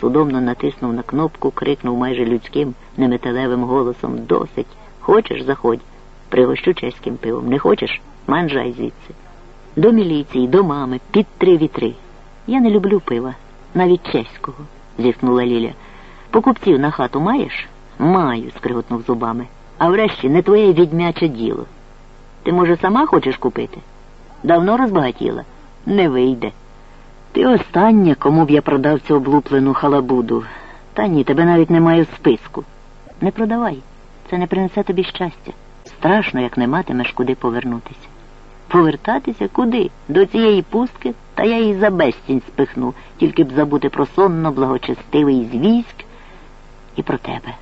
судомно натиснув на кнопку, крикнув майже людським, неметалевим голосом Досить. Хочеш, заходь. Пригощу чеським пивом. Не хочеш? Манжай звідси. До міліції, до мами, під три вітри. Я не люблю пива, навіть чеського, зіткнула Ліля. Покупців на хату маєш? Маю, скриготнув зубами. А врешті не твоє відьмяче діло. Ти, може, сама хочеш купити? Давно розбагатіла? Не вийде. Ти остання, кому б я продав цю облуплену халабуду. Та ні, тебе навіть немає в списку. Не продавай. Це не принесе тобі щастя. Страшно, як не матимеш куди повернутися. Повертатися куди? До цієї пустки, та я її за безцінь спихну, тільки б забути про сонно благочестивий звіськ і про тебе.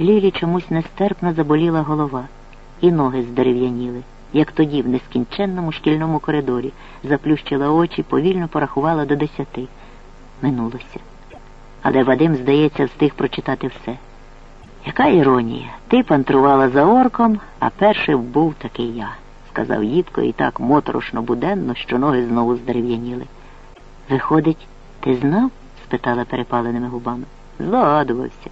Лілі чомусь нестерпно заболіла голова, і ноги здерев'яніли, як тоді в нескінченному шкільному коридорі, заплющила очі, повільно порахувала до десяти. Минулося. Але Вадим, здається, встиг прочитати все. Яка іронія? Ти пантрувала за орком, а перший був такий я, сказав їдко і так моторошно буденно, що ноги знову здерев'яніли. Виходить, ти знав? спитала перепаленими губами. Здогадувався.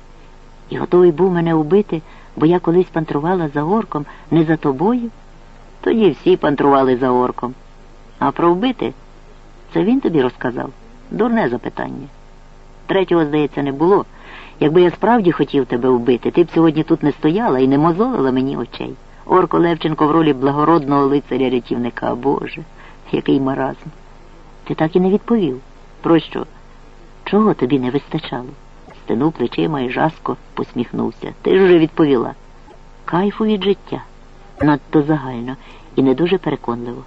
І готовий був мене убити, бо я колись пантрувала за орком не за тобою. Тоді всі пантрували за орком. А про вбити це він тобі розказав? Дурне запитання. Третього, здається, не було. Якби я справді хотів тебе вбити, ти б сьогодні тут не стояла і не мозолила мені очей. Орко Левченко в ролі благородного лицаря рятівника. Боже, який маразм. Ти так і не відповів. Про що? Чого тобі не вистачало? Стенув плечима і жаско посміхнувся. Ти ж уже відповіла. Кайфу від життя. Надто загально і не дуже переконливо.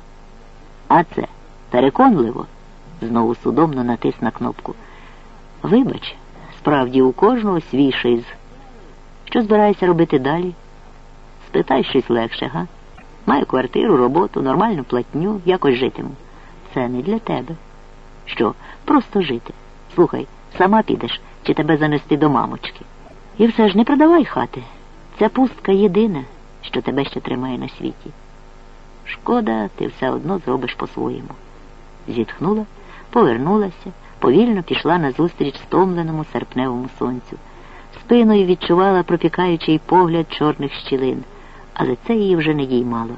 А це переконливо? Знову судомно натис на кнопку. Вибач, справді у кожного свій шиз. Що збираєшся робити далі? Спитай щось легше, га? Маю квартиру, роботу, нормальну платню, якось житиму. Це не для тебе. Що? Просто жити. Слухай, сама підеш чи тебе занести до мамочки. І все ж не продавай хати. Ця пустка єдина, що тебе ще тримає на світі. Шкода, ти все одно зробиш по-своєму. Зітхнула, повернулася, повільно пішла назустріч стомленому серпневому сонцю. Спиною відчувала пропікаючий погляд чорних щілин, але це її вже не діймало.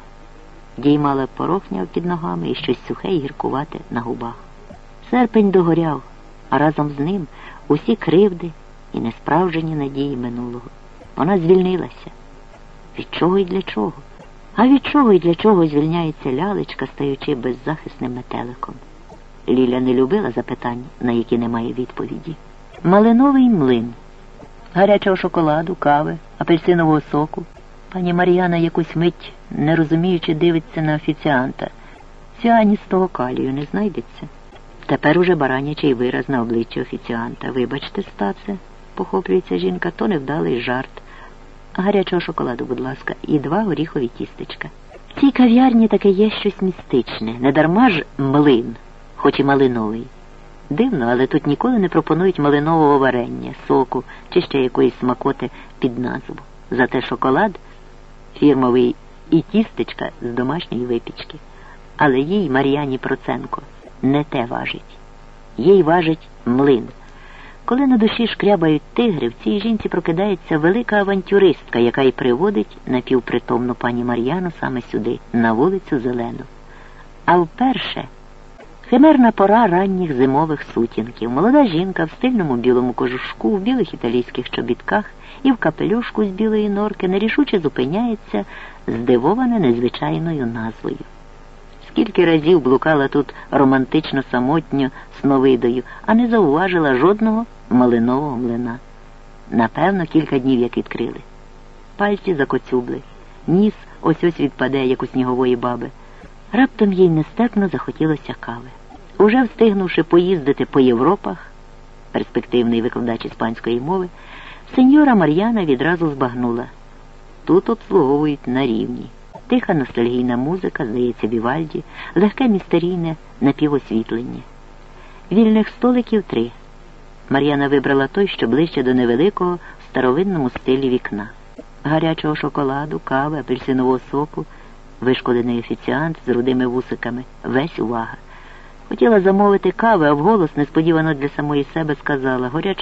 Діймала порохня під ногами і щось сухе і гіркувате на губах. Серпень догоряв, а разом з ним усі кривди і несправжені надії минулого. Вона звільнилася. Від чого і для чого? А від чого і для чого звільняється лялечка, стаючи беззахисним метеликом? Ліля не любила запитань, на які немає відповіді. Малиновий млин, гарячого шоколаду, кави, апельсинового соку. Пані Мар'яна якусь мить, не розуміючи, дивиться на офіціанта. Ціаністого калію не знайдеться. Тепер уже баранячий вираз на обличчі офіціанта. Вибачте, стаце, похоплюється жінка, то невдалий жарт. Гарячого шоколаду, будь ласка, і два горіхові тістечка. В цій кав'ярні таке є щось містичне, не дарма ж млин, хоч і малиновий. Дивно, але тут ніколи не пропонують малинового варення, соку чи ще якоїсь смакоти під назву. Зате шоколад фірмовий і тістечка з домашньої випічки. Але їй, Мар'яні Проценко, не те важить. Їй важить млин. Коли на душі шкрябають тигри, в цій жінці прокидається велика авантюристка, яка й приводить напівпритомну пані Мар'яну саме сюди, на вулицю Зелену. А вперше химерна пора ранніх зимових сутінків. Молода жінка в стильному білому кожушку, в білих італійських чобітках і в капелюшку з білої норки нерішуче зупиняється, здивована незвичайною назвою. Скільки разів блукала тут романтично самотньо сновидою, а не зауважила жодного малинового млина. Напевно, кілька днів як відкрили. Пальці закоцюбли, ніс ось ось відпаде, як у снігової баби. Раптом їй нестерпно захотілося кави. Уже встигнувши поїздити по Європах, перспективний викладач іспанської мови, сеньора Мар'яна відразу збагнула. Тут обслуговують на рівні. Тиха ностальгійна музика, здається, Вівальді, легке містерійне напівосвітлення. Вільних столиків три. Мар'яна вибрала той, що ближче до невеликого в старовинному стилі вікна. Гарячого шоколаду, кави, апельсинового соку, вишколений офіціант з рудими вусиками. Весь увага. Хотіла замовити кави, а вголос несподівано для самої себе сказала горячого.